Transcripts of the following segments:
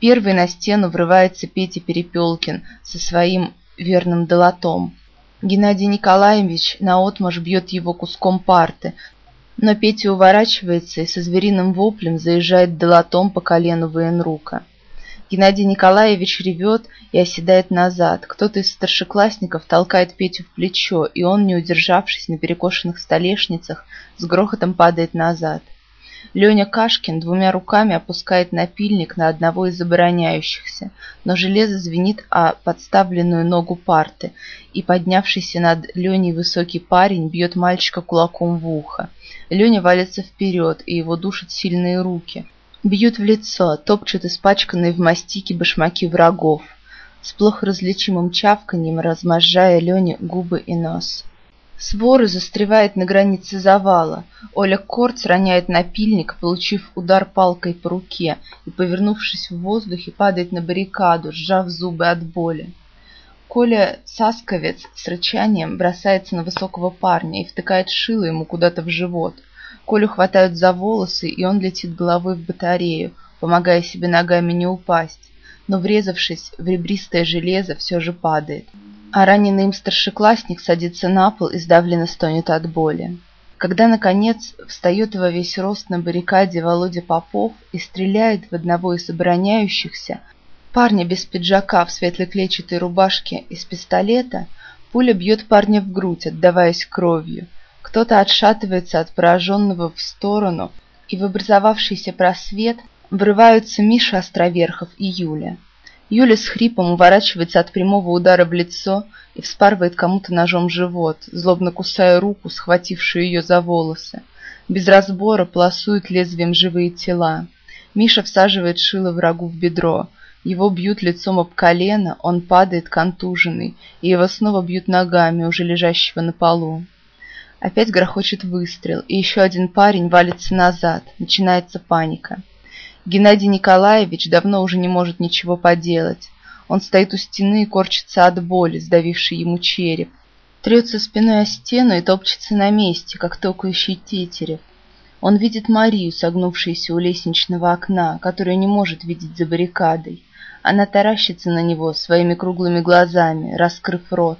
Первый на стену врывается Петя Перепелкин со своим верным долотом. Геннадий Николаевич наотмашь бьет его куском парты, но Петя уворачивается и со звериным воплем заезжает долотом по колену военрука. Геннадий Николаевич ревет и оседает назад. Кто-то из старшеклассников толкает Петю в плечо, и он, не удержавшись на перекошенных столешницах, с грохотом падает назад. Леня Кашкин двумя руками опускает напильник на одного из обороняющихся, но железо звенит о подставленную ногу парты, и поднявшийся над Леней высокий парень бьет мальчика кулаком в ухо. Леня валится вперед, и его душат сильные руки – Бьют в лицо, топчут испачканные в мастике башмаки врагов, с плохо различимым чавканьем разможжая Лене губы и нос. Своры застревает на границе завала. Оля Корц роняет напильник, получив удар палкой по руке, и, повернувшись в воздухе, падает на баррикаду, сжав зубы от боли. Коля Сасковец с рычанием бросается на высокого парня и втыкает шило ему куда-то в живот – Колю хватают за волосы, и он летит головой в батарею, помогая себе ногами не упасть, но, врезавшись в ребристое железо, все же падает. А раненый им старшеклассник садится на пол и сдавленно стонет от боли. Когда, наконец, встает во весь рост на баррикаде Володя Попов и стреляет в одного из обороняющихся, парня без пиджака в светлой клетчатой рубашке из пистолета, пуля бьет парня в грудь, отдаваясь кровью – кто-то отшатывается от пораженного в сторону, и в образовавшийся просвет врываются Миша Островерхов и Юля. Юля с хрипом уворачивается от прямого удара в лицо и вспарывает кому-то ножом живот, злобно кусая руку, схватившую ее за волосы. Без разбора полосуют лезвием живые тела. Миша всаживает шило врагу в бедро. Его бьют лицом об колено, он падает контуженный, и его снова бьют ногами, уже лежащего на полу. Опять грохочет выстрел, и еще один парень валится назад. Начинается паника. Геннадий Николаевич давно уже не может ничего поделать. Он стоит у стены и корчится от боли, сдавившей ему череп. Трется спиной о стену и топчется на месте, как токающий тетерев. Он видит Марию, согнувшуюся у лестничного окна, которую не может видеть за баррикадой. Она таращится на него своими круглыми глазами, раскрыв рот.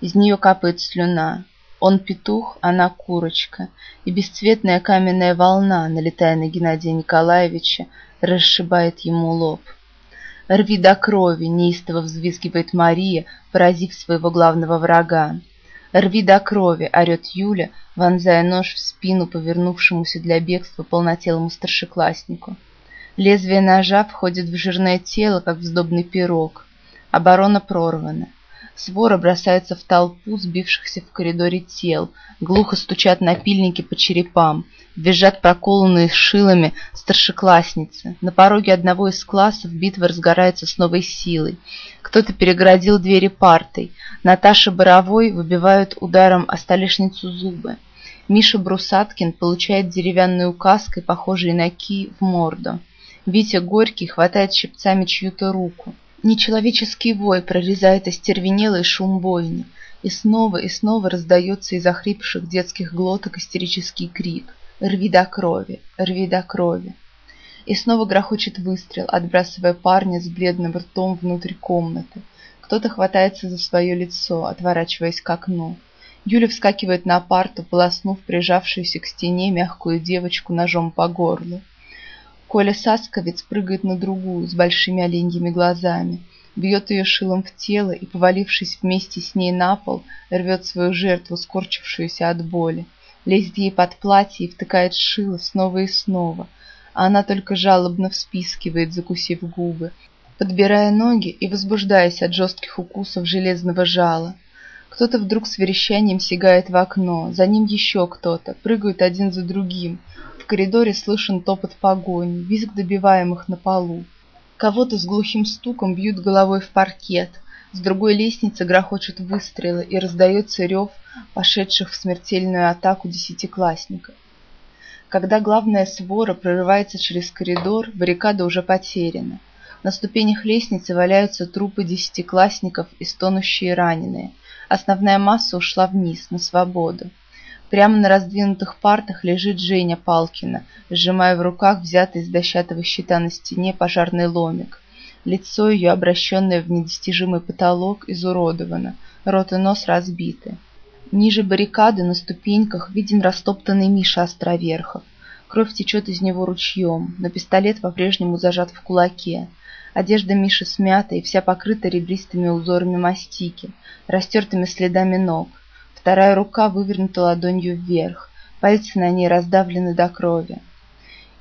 Из нее капает слюна. Он петух, она курочка, и бесцветная каменная волна, налетая на Геннадия Николаевича, расшибает ему лоб. «Рви до крови!» — неистово взвизгивает Мария, поразив своего главного врага. «Рви до крови!» — орет Юля, вонзая нож в спину повернувшемуся для бегства полнотелому старшекласснику. Лезвие ножа входит в жирное тело, как в сдобный пирог. Оборона прорвана. Свора бросается в толпу сбившихся в коридоре тел, глухо стучат напильники по черепам, визжат проколанные шилами старшеклассницы. На пороге одного из классов битва разгорается с новой силой. Кто-то перегородил двери партой. Наташа Боровой выбивают ударом о столешницу зубы. Миша Брусаткин получает деревянной указкой, похожей на ки, в морду. Витя Горький хватает щипцами чью-то руку. Нечеловеческий вой прорезает остервенелый шум бойни, и снова и снова раздается из охрипших детских глоток истерический крик «Рви до крови! Рви до крови!» И снова грохочет выстрел, отбрасывая парня с бледным ртом внутрь комнаты. Кто-то хватается за свое лицо, отворачиваясь к окну. Юля вскакивает на парту, полоснув прижавшуюся к стене мягкую девочку ножом по горлу. Коля Сасковец прыгает на другую с большими оленьими глазами, бьет ее шилом в тело и, повалившись вместе с ней на пол, рвет свою жертву, скорчившуюся от боли, лезет ей под платье и втыкает шило снова и снова, а она только жалобно вспискивает, закусив губы, подбирая ноги и возбуждаясь от жестких укусов железного жала. Кто-то вдруг с верещанием сигает в окно, за ним еще кто-то, прыгают один за другим — коридоре слышен топот погони, визг добиваемых на полу. Кого-то с глухим стуком бьют головой в паркет. С другой лестницы грохочут выстрелы и раздается рев пошедших в смертельную атаку десятиклассников. Когда главная свора прорывается через коридор, баррикада уже потеряна. На ступенях лестницы валяются трупы десятиклассников и стонущие раненые. Основная масса ушла вниз, на свободу. Прямо на раздвинутых партах лежит Женя Палкина, сжимая в руках взятый из дощатого щита на стене пожарный ломик. Лицо ее, обращенное в недостижимый потолок, изуродовано, рот и нос разбиты. Ниже баррикады на ступеньках виден растоптанный Миша Островерхов. Кровь течет из него ручьем, но пистолет по-прежнему зажат в кулаке. Одежда Миши смята и вся покрыта ребристыми узорами мастики, растертыми следами ног. Вторая рука вывернута ладонью вверх, пальцы на ней раздавлены до крови.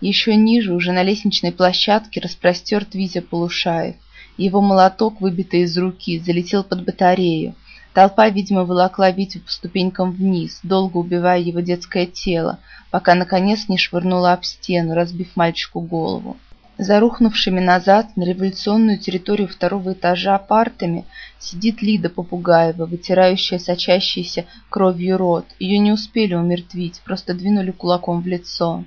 Еще ниже, уже на лестничной площадке, распростерт Витя Полушаев. Его молоток, выбитый из руки, залетел под батарею. Толпа, видимо, волокла Витю по ступенькам вниз, долго убивая его детское тело, пока, наконец, не швырнула об стену, разбив мальчику голову. За рухнувшими назад на революционную территорию второго этажа партами сидит Лида Попугаева, вытирающая сочащийся кровью рот. Ее не успели умертвить, просто двинули кулаком в лицо.